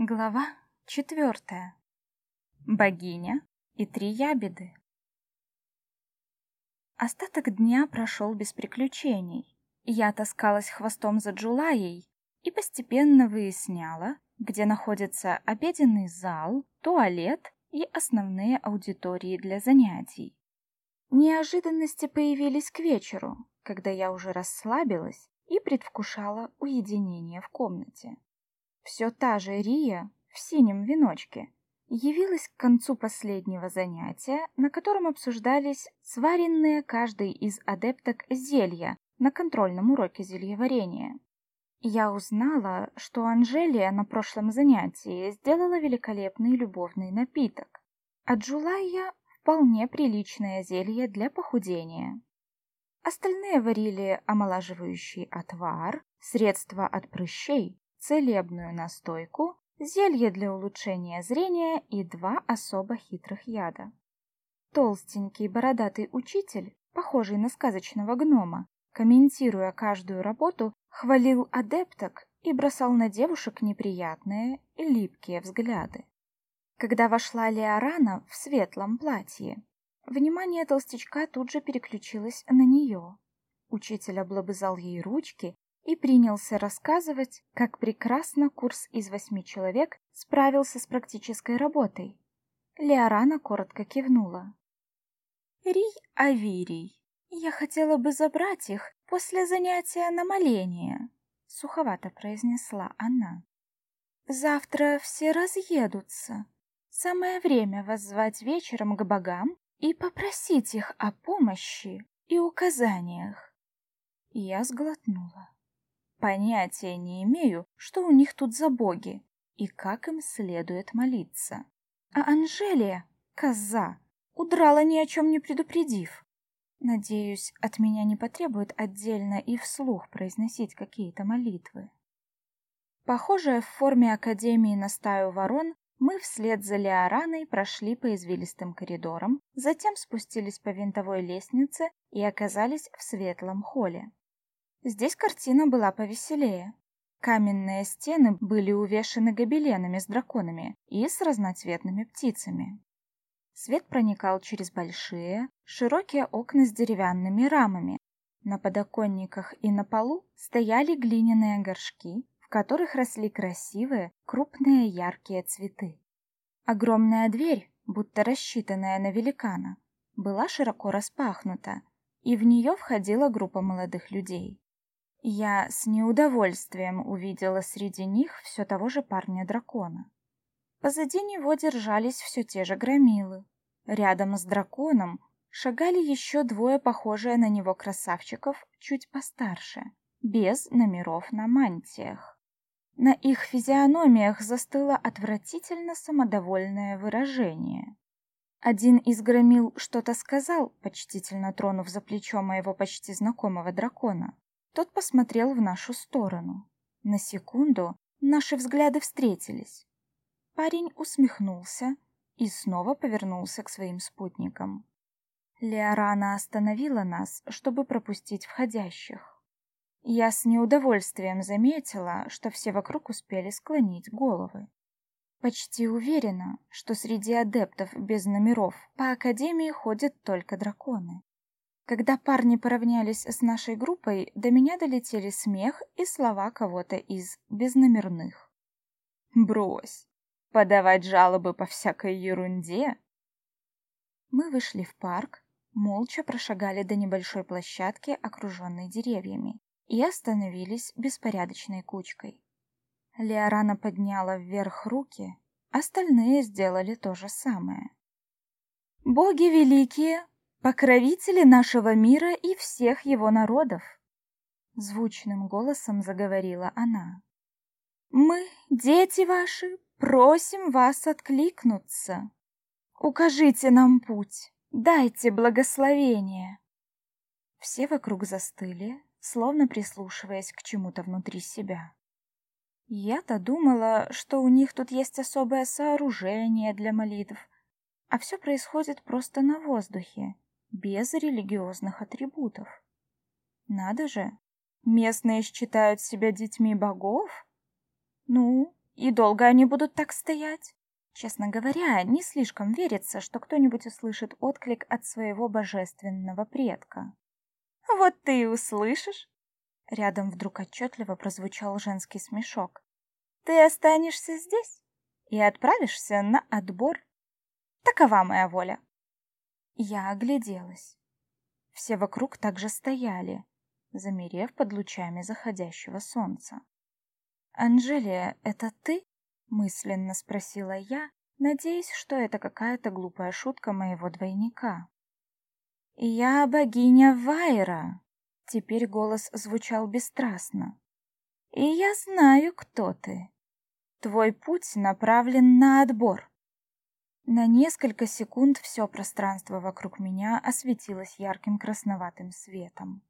Глава четвертая. Богиня и три ябеды. Остаток дня прошел без приключений. Я таскалась хвостом за Джулаей и постепенно выясняла, где находится обеденный зал, туалет и основные аудитории для занятий. Неожиданности появились к вечеру, когда я уже расслабилась и предвкушала уединение в комнате. Все та же Рия в синем веночке явилась к концу последнего занятия, на котором обсуждались сваренные каждой из адепток зелья на контрольном уроке зельеварения. Я узнала, что Анжелия на прошлом занятии сделала великолепный любовный напиток, а Джулайя — вполне приличное зелье для похудения. Остальные варили омолаживающий отвар, средства от прыщей, целебную настойку, зелье для улучшения зрения и два особо хитрых яда. Толстенький бородатый учитель, похожий на сказочного гнома, комментируя каждую работу, хвалил адепток и бросал на девушек неприятные и липкие взгляды. Когда вошла Леорана в светлом платье, внимание толстячка тут же переключилось на нее. Учитель облобызал ей ручки и принялся рассказывать, как прекрасно курс из восьми человек справился с практической работой. Леорана коротко кивнула. «Рий Авирий, я хотела бы забрать их после занятия на моление», — суховато произнесла она. «Завтра все разъедутся. Самое время воззвать вечером к богам и попросить их о помощи и указаниях». Я сглотнула. Понятия не имею, что у них тут за боги и как им следует молиться. А Анжелия, коза, удрала ни о чем не предупредив. Надеюсь, от меня не потребует отдельно и вслух произносить какие-то молитвы. Похожая в форме Академии на стаю ворон, мы вслед за Леораной прошли по извилистым коридорам, затем спустились по винтовой лестнице и оказались в светлом холле. Здесь картина была повеселее. Каменные стены были увешаны гобеленами с драконами и с разноцветными птицами. Свет проникал через большие, широкие окна с деревянными рамами. На подоконниках и на полу стояли глиняные горшки, в которых росли красивые, крупные яркие цветы. Огромная дверь, будто рассчитанная на великана, была широко распахнута, и в нее входила группа молодых людей. Я с неудовольствием увидела среди них все того же парня-дракона. Позади него держались все те же громилы. Рядом с драконом шагали еще двое похожие на него красавчиков, чуть постарше, без номеров на мантиях. На их физиономиях застыло отвратительно самодовольное выражение. Один из громил что-то сказал, почтительно тронув за плечо моего почти знакомого дракона. Тот посмотрел в нашу сторону. На секунду наши взгляды встретились. Парень усмехнулся и снова повернулся к своим спутникам. Леорана остановила нас, чтобы пропустить входящих. Я с неудовольствием заметила, что все вокруг успели склонить головы. Почти уверена, что среди адептов без номеров по Академии ходят только драконы. Когда парни поравнялись с нашей группой, до меня долетели смех и слова кого-то из безномерных. «Брось! Подавать жалобы по всякой ерунде!» Мы вышли в парк, молча прошагали до небольшой площадки, окруженной деревьями, и остановились беспорядочной кучкой. Леорана подняла вверх руки, остальные сделали то же самое. «Боги великие, покровители нашего мира и всех его народов, звучным голосом заговорила она. Мы, дети ваши, просим вас откликнуться. Укажите нам путь, дайте благословение. Все вокруг застыли, словно прислушиваясь к чему-то внутри себя. Я-то думала, что у них тут есть особое сооружение для молитв, а все происходит просто на воздухе, без религиозных атрибутов. Надо же, местные считают себя детьми богов? Ну, И долго они будут так стоять? Честно говоря, не слишком верится, что кто-нибудь услышит отклик от своего божественного предка. Вот ты и услышишь. Рядом вдруг отчетливо прозвучал женский смешок. Ты останешься здесь и отправишься на отбор. Такова моя воля. Я огляделась. Все вокруг также стояли, замерев под лучами заходящего солнца. «Анжелия, это ты?» — мысленно спросила я, надеясь, что это какая-то глупая шутка моего двойника. «Я богиня Вайра!» — теперь голос звучал бесстрастно. «И я знаю, кто ты. Твой путь направлен на отбор. На несколько секунд все пространство вокруг меня осветилось ярким красноватым светом.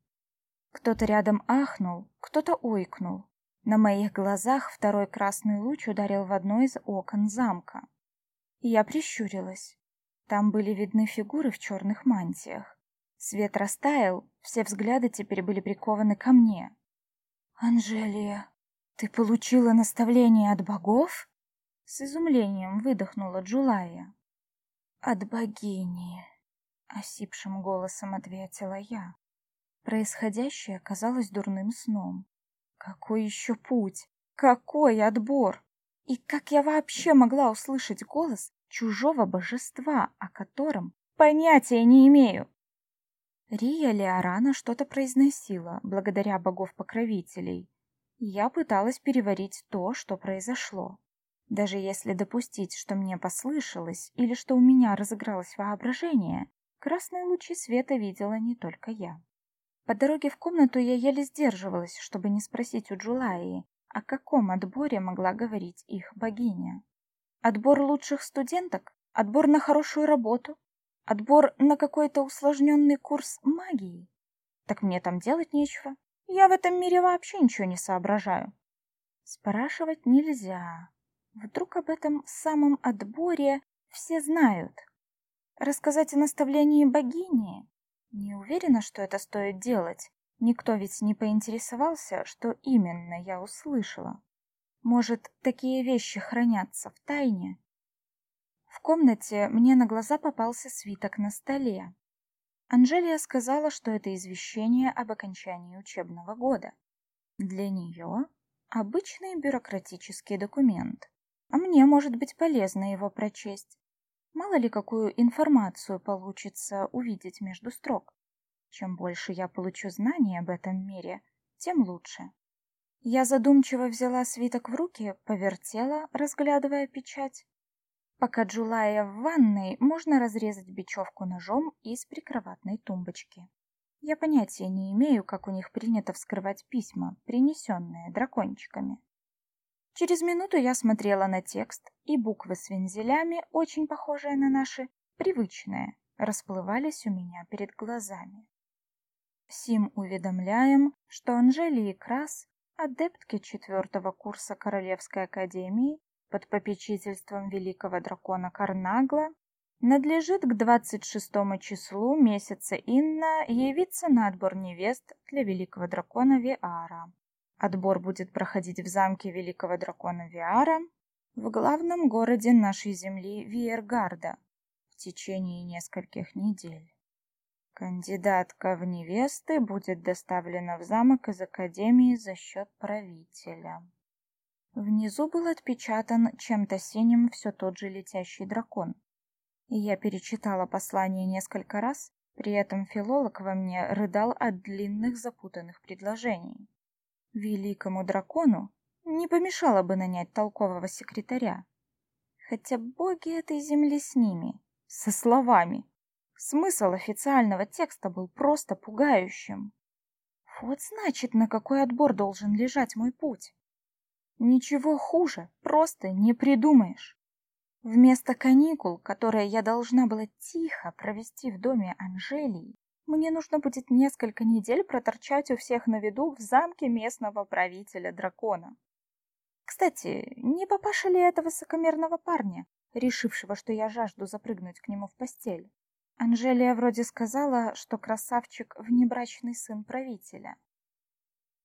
Кто-то рядом ахнул, кто-то ойкнул. На моих глазах второй красный луч ударил в одно из окон замка. Я прищурилась. Там были видны фигуры в черных мантиях. Свет растаял, все взгляды теперь были прикованы ко мне. «Анжелия, ты получила наставление от богов?» С изумлением выдохнула Джулая. «От богини», — осипшим голосом ответила я. Происходящее казалось дурным сном. Какой еще путь? Какой отбор? И как я вообще могла услышать голос чужого божества, о котором понятия не имею? Рия Леорана что-то произносила, благодаря богов-покровителей. Я пыталась переварить то, что произошло. Даже если допустить, что мне послышалось или что у меня разыгралось воображение, красные лучи света видела не только я. По дороге в комнату я еле сдерживалась, чтобы не спросить у Джулаи, о каком отборе могла говорить их богиня. Отбор лучших студенток? Отбор на хорошую работу? Отбор на какой-то усложненный курс магии? Так мне там делать нечего. Я в этом мире вообще ничего не соображаю. Спрашивать нельзя. Вдруг об этом самом отборе все знают. Рассказать о наставлении богини? Не уверена, что это стоит делать. Никто ведь не поинтересовался, что именно я услышала. Может, такие вещи хранятся в тайне? В комнате мне на глаза попался свиток на столе. Анжелия сказала, что это извещение об окончании учебного года. Для нее обычный бюрократический документ а мне может быть полезно его прочесть. Мало ли какую информацию получится увидеть между строк. Чем больше я получу знаний об этом мире, тем лучше. Я задумчиво взяла свиток в руки, повертела, разглядывая печать. Пока Джулая в ванной, можно разрезать бечевку ножом из прикроватной тумбочки. Я понятия не имею, как у них принято вскрывать письма, принесенные дракончиками. Через минуту я смотрела на текст, и буквы с вензелями, очень похожие на наши, привычные, расплывались у меня перед глазами. Сим уведомляем, что Анжелии Крас, адептки четвертого курса Королевской Академии под попечительством великого дракона Карнагла, надлежит к 26 числу месяца Инна явиться на отбор невест для великого дракона Виара. Отбор будет проходить в замке великого дракона Виара, в главном городе нашей земли Виергарда, в течение нескольких недель. Кандидатка в невесты будет доставлена в замок из Академии за счет правителя. Внизу был отпечатан чем-то синим все тот же летящий дракон. И я перечитала послание несколько раз, при этом филолог во мне рыдал от длинных запутанных предложений. Великому дракону не помешало бы нанять толкового секретаря. Хотя боги этой земли с ними, со словами. Смысл официального текста был просто пугающим. Вот значит, на какой отбор должен лежать мой путь. Ничего хуже просто не придумаешь. Вместо каникул, которые я должна была тихо провести в доме Анжелии, мне нужно будет несколько недель проторчать у всех на виду в замке местного правителя дракона. Кстати, не папаша ли это высокомерного парня, решившего, что я жажду запрыгнуть к нему в постель? Анжелия вроде сказала, что красавчик — внебрачный сын правителя.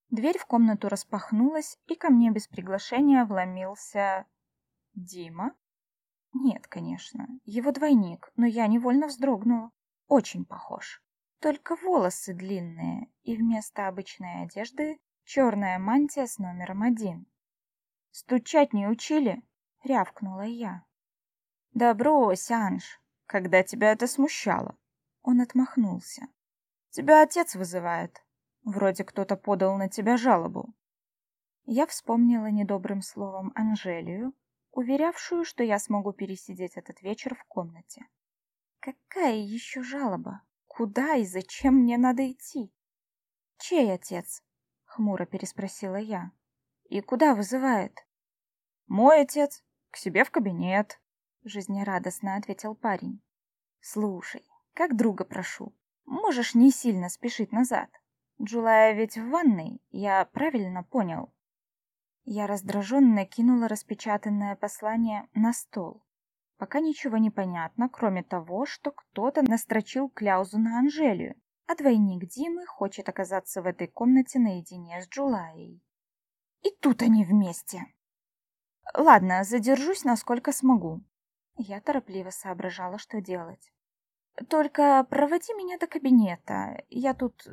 Дверь в комнату распахнулась, и ко мне без приглашения вломился... Дима? Нет, конечно, его двойник, но я невольно вздрогнула. Очень похож. Только волосы длинные, и вместо обычной одежды черная мантия с номером один. «Стучать не учили?» — рявкнула я. «Да брось, Анж, когда тебя это смущало?» Он отмахнулся. «Тебя отец вызывает. Вроде кто-то подал на тебя жалобу». Я вспомнила недобрым словом Анжелию, уверявшую, что я смогу пересидеть этот вечер в комнате. Какая еще жалоба? Куда и зачем мне надо идти? Чей отец? Хмуро переспросила я. И куда вызывает? Мой отец. К себе в кабинет. Жизнерадостно ответил парень. Слушай, как друга прошу, можешь не сильно спешить назад. Джулая ведь в ванной, я правильно понял. Я раздраженно кинула распечатанное послание на стол. Пока ничего не понятно, кроме того, что кто-то настрочил кляузу на Анжелию, а двойник Димы хочет оказаться в этой комнате наедине с Джулаей. И тут они вместе. Ладно, задержусь, насколько смогу. Я торопливо соображала, что делать. Только проводи меня до кабинета. Я тут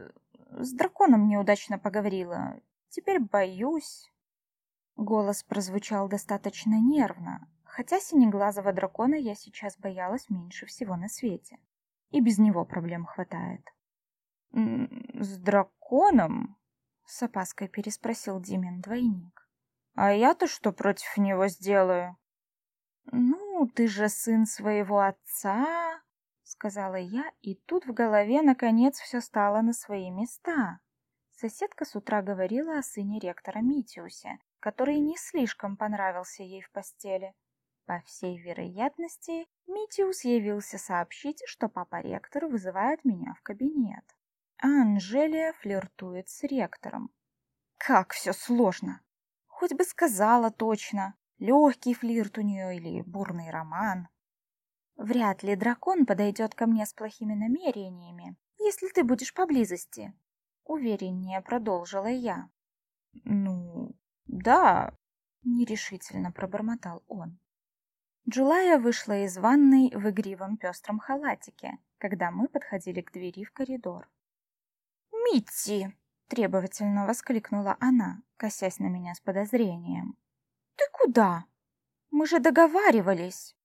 с драконом неудачно поговорила. Теперь боюсь. Голос прозвучал достаточно нервно, хотя синеглазого дракона я сейчас боялась меньше всего на свете. И без него проблем хватает. «С драконом?» — с опаской переспросил Димин двойник. «А я-то что против него сделаю?» «Ну, ты же сын своего отца», — сказала я, и тут в голове наконец все стало на свои места. Соседка с утра говорила о сыне ректора Митиусе, который не слишком понравился ей в постели. По всей вероятности, Митиус явился сообщить, что папа-ректор вызывает меня в кабинет а Анжелия флиртует с ректором. Как все сложно! Хоть бы сказала точно, легкий флирт у нее или бурный роман. Вряд ли дракон подойдет ко мне с плохими намерениями, если ты будешь поблизости. Увереннее продолжила я. Ну, да, нерешительно пробормотал он. Джулая вышла из ванной в игривом пестром халатике, когда мы подходили к двери в коридор. Митти!» — требовательно воскликнула она, косясь на меня с подозрением. «Ты куда? Мы же договаривались!»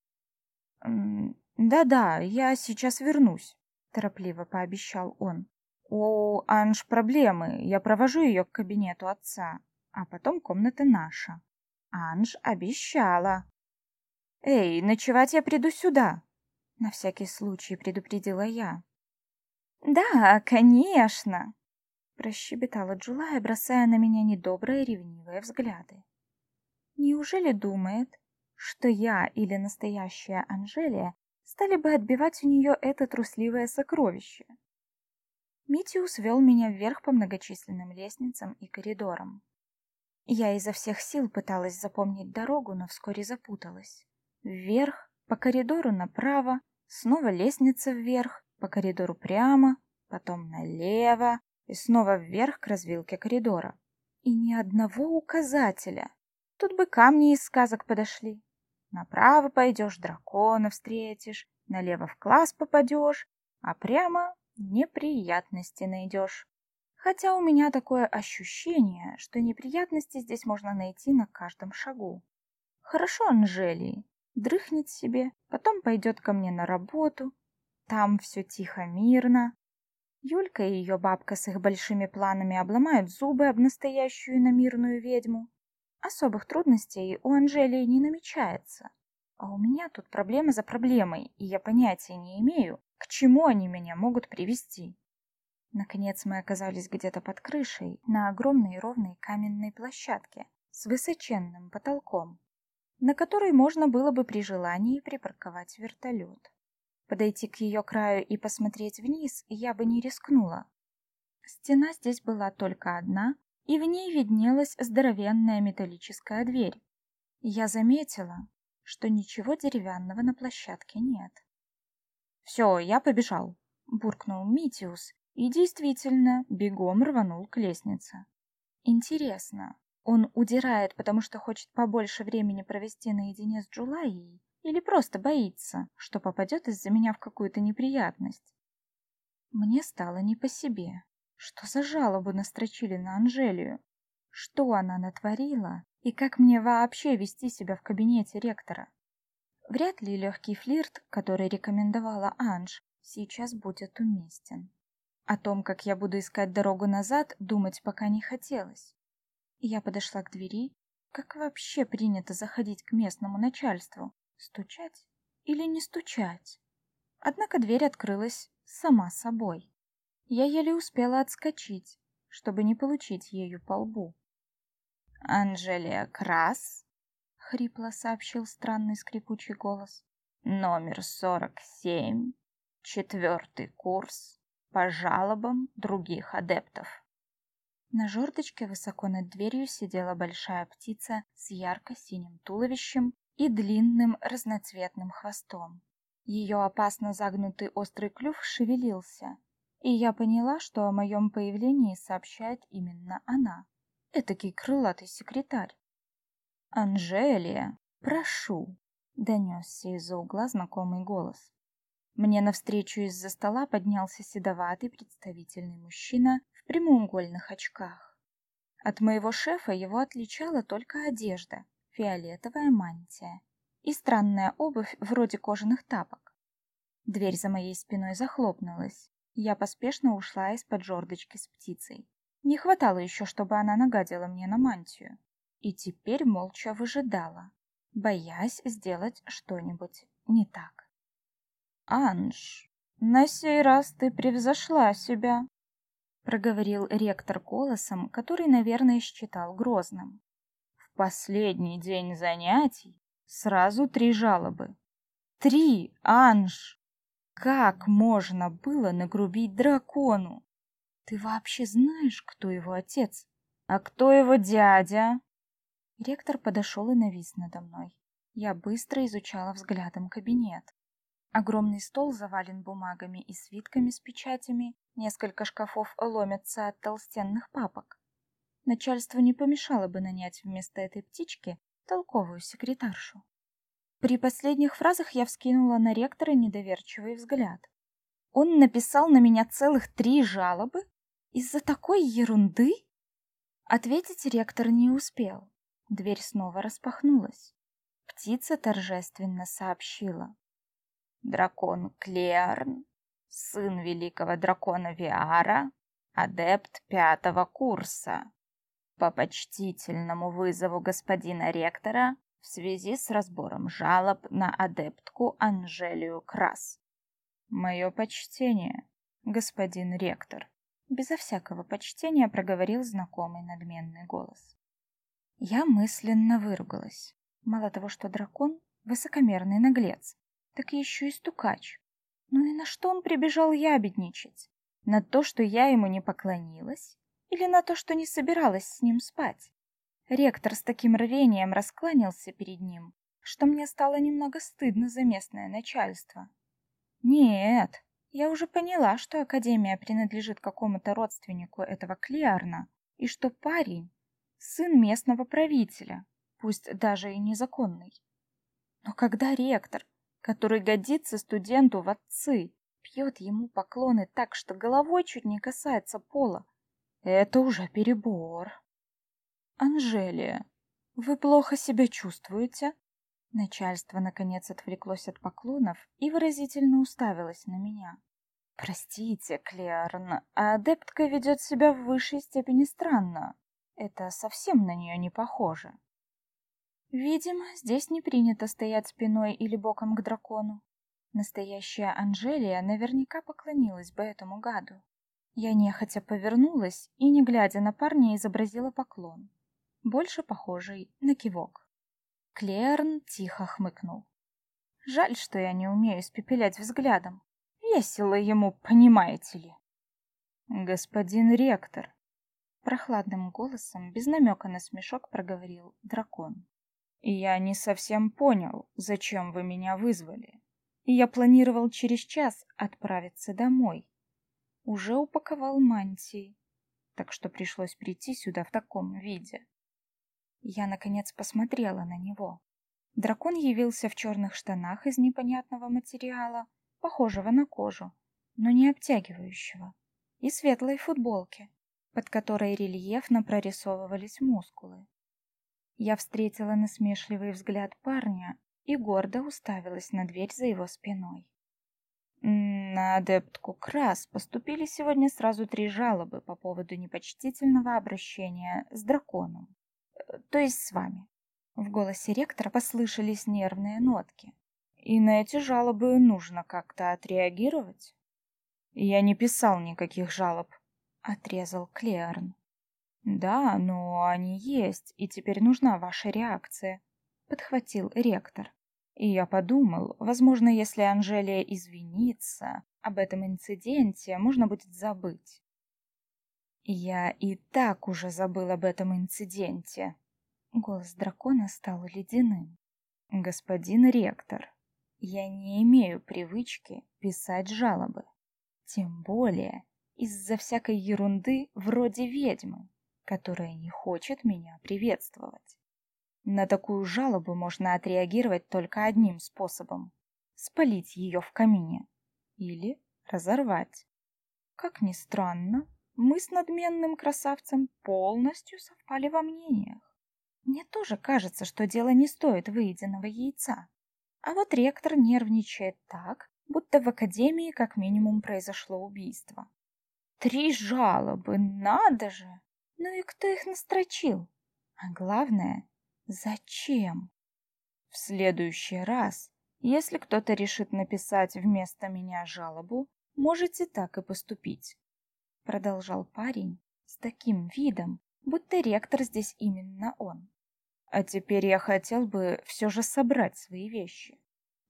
«Да-да, я сейчас вернусь», — торопливо пообещал он. «У Анж проблемы, я провожу ее к кабинету отца, а потом комната наша». Анж обещала. «Эй, ночевать я приду сюда!» На всякий случай предупредила я. «Да, конечно!» — прощебетала Джулая, бросая на меня недобрые ревнивые взгляды. «Неужели думает, что я или настоящая Анжелия стали бы отбивать у нее это трусливое сокровище?» Митиус вел меня вверх по многочисленным лестницам и коридорам. Я изо всех сил пыталась запомнить дорогу, но вскоре запуталась. Вверх, по коридору направо, снова лестница вверх, по коридору прямо, потом налево и снова вверх к развилке коридора. И ни одного указателя. Тут бы камни из сказок подошли. Направо пойдешь, дракона встретишь, налево в класс попадешь, а прямо неприятности найдешь. Хотя у меня такое ощущение, что неприятности здесь можно найти на каждом шагу. Хорошо Анжелии, дрыхнет себе, потом пойдет ко мне на работу, там все тихо-мирно. Юлька и ее бабка с их большими планами обломают зубы об настоящую иномирную ведьму. Особых трудностей у Анжелии не намечается. А у меня тут проблема за проблемой, и я понятия не имею, к чему они меня могут привести. Наконец мы оказались где-то под крышей, на огромной ровной каменной площадке с высоченным потолком, на которой можно было бы при желании припарковать вертолет. Подойти к ее краю и посмотреть вниз я бы не рискнула. Стена здесь была только одна, и в ней виднелась здоровенная металлическая дверь. Я заметила, что ничего деревянного на площадке нет. «Все, я побежал», — буркнул Митиус и действительно бегом рванул к лестнице. Интересно, он удирает, потому что хочет побольше времени провести наедине с Джулайей, или просто боится, что попадет из-за меня в какую-то неприятность? Мне стало не по себе. Что за жалобу настрочили на Анжелию? Что она натворила? И как мне вообще вести себя в кабинете ректора? Вряд ли легкий флирт, который рекомендовала Анж, сейчас будет уместен. О том, как я буду искать дорогу назад, думать пока не хотелось. Я подошла к двери. Как вообще принято заходить к местному начальству? Стучать или не стучать? Однако дверь открылась сама собой. Я еле успела отскочить, чтобы не получить ею по лбу. «Анжелия Крас?» — хрипло сообщил странный скрипучий голос. «Номер сорок семь, четвертый курс, по жалобам других адептов». На жердочке высоко над дверью сидела большая птица с ярко-синим туловищем и длинным разноцветным хвостом. Ее опасно загнутый острый клюв шевелился, и я поняла, что о моем появлении сообщает именно она, этакий крылатый секретарь. «Анжелия, прошу!» — донесся из-за угла знакомый голос. Мне навстречу из-за стола поднялся седоватый представительный мужчина прямоугольных очках. От моего шефа его отличала только одежда, фиолетовая мантия и странная обувь вроде кожаных тапок. Дверь за моей спиной захлопнулась. Я поспешно ушла из-под жердочки с птицей. Не хватало еще, чтобы она нагадила мне на мантию. И теперь молча выжидала, боясь сделать что-нибудь не так. Анж, на сей раз ты превзошла себя, проговорил ректор голосом, который, наверное, считал грозным. В последний день занятий сразу три жалобы. Три, Анж. Как можно было нагрубить дракону? Ты вообще знаешь, кто его отец? А кто его дядя? Ректор подошел и навис надо мной. Я быстро изучала взглядом кабинет. Огромный стол завален бумагами и свитками с печатями, несколько шкафов ломятся от толстенных папок. Начальству не помешало бы нанять вместо этой птички толковую секретаршу. При последних фразах я вскинула на ректора недоверчивый взгляд. Он написал на меня целых три жалобы из-за такой ерунды? Ответить ректор не успел. Дверь снова распахнулась. Птица торжественно сообщила: дракон Клеарн, сын великого дракона Виара, адепт пятого курса. По почтительному вызову господина ректора в связи с разбором жалоб на адептку Анжелию Крас. Мое почтение, господин ректор. Безо всякого почтения проговорил знакомый надменный голос. Я мысленно выругалась. Мало того, что дракон — высокомерный наглец, так еще и стукач. Ну и на что он прибежал ябедничать? На то, что я ему не поклонилась? Или на то, что не собиралась с ним спать? Ректор с таким рвением раскланялся перед ним, что мне стало немного стыдно за местное начальство. Нет, я уже поняла, что Академия принадлежит какому-то родственнику этого Клиарна, и что парень — сын местного правителя, пусть даже и незаконный. Но когда ректор который годится студенту в отцы, пьет ему поклоны так, что головой чуть не касается пола. Это уже перебор. Анжелия, вы плохо себя чувствуете? Начальство наконец отвлеклось от поклонов и выразительно уставилось на меня. Простите, Клеарн, а адептка ведет себя в высшей степени странно. Это совсем на нее не похоже. Видимо, здесь не принято стоять спиной или боком к дракону. Настоящая Анжелия наверняка поклонилась бы этому гаду. Я нехотя повернулась и, не глядя на парня, изобразила поклон, больше похожий на кивок. Клерн тихо хмыкнул. Жаль, что я не умею испепелять взглядом. Весело ему, понимаете ли. Господин ректор, прохладным голосом, без намека на смешок проговорил дракон. Я не совсем понял, зачем вы меня вызвали. Я планировал через час отправиться домой. Уже упаковал мантии. так что пришлось прийти сюда в таком виде. Я, наконец, посмотрела на него. Дракон явился в черных штанах из непонятного материала, похожего на кожу, но не обтягивающего, и светлой футболке, под которой рельефно прорисовывались мускулы. Я встретила насмешливый взгляд парня и гордо уставилась на дверь за его спиной. На адептку Крас поступили сегодня сразу три жалобы по поводу непочтительного обращения с драконом. Э, то есть с вами. В голосе ректора послышались нервные нотки. И на эти жалобы нужно как-то отреагировать. Я не писал никаких жалоб, отрезал Клеарн. Да, но они есть, и теперь нужна ваша реакция, подхватил ректор. И я подумал, возможно, если Анжелия извинится об этом инциденте, можно будет забыть. Я и так уже забыл об этом инциденте. Голос дракона стал ледяным. Господин ректор, я не имею привычки писать жалобы. Тем более из-за всякой ерунды вроде ведьмы, которая не хочет меня приветствовать. На такую жалобу можно отреагировать только одним способом — спалить ее в камине или разорвать. Как ни странно, мы с надменным красавцем полностью совпали во мнениях. Мне тоже кажется, что дело не стоит выеденного яйца. А вот ректор нервничает так, будто в академии как минимум произошло убийство. Три жалобы, надо же! Ну и кто их настрочил? А главное, Зачем? В следующий раз, если кто-то решит написать вместо меня жалобу, можете так и поступить. Продолжал парень с таким видом, будто ректор здесь именно он. А теперь я хотел бы все же собрать свои вещи.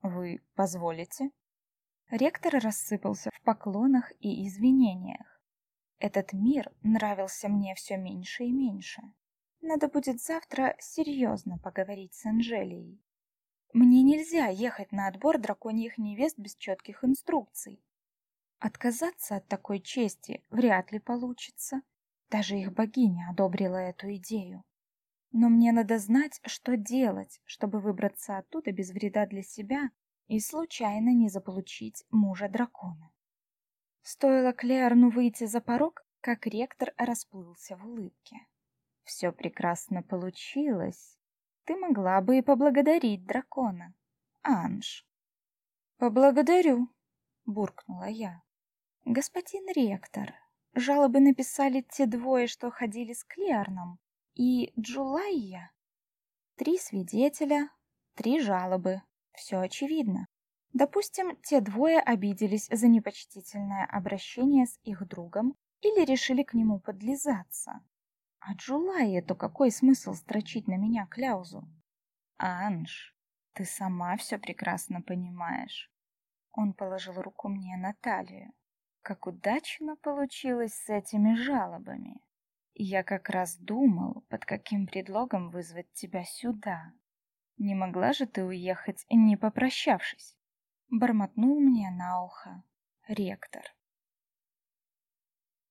Вы позволите? Ректор рассыпался в поклонах и извинениях. Этот мир нравился мне все меньше и меньше. Надо будет завтра серьезно поговорить с Анжелией. Мне нельзя ехать на отбор драконьих невест без четких инструкций. Отказаться от такой чести вряд ли получится. Даже их богиня одобрила эту идею. Но мне надо знать, что делать, чтобы выбраться оттуда без вреда для себя и случайно не заполучить мужа дракона. Стоило Клеарну выйти за порог, как ректор расплылся в улыбке. Все прекрасно получилось. Ты могла бы и поблагодарить дракона, Анж. Поблагодарю, буркнула я. Господин ректор, жалобы написали те двое, что ходили с Клерном, и Джулайя. Три свидетеля, три жалобы. Все очевидно. Допустим, те двое обиделись за непочтительное обращение с их другом или решили к нему подлизаться. А Джулайе-то какой смысл строчить на меня кляузу? Анж, ты сама все прекрасно понимаешь. Он положил руку мне на талию. Как удачно получилось с этими жалобами. Я как раз думал, под каким предлогом вызвать тебя сюда. Не могла же ты уехать, не попрощавшись? Бормотнул мне на ухо ректор.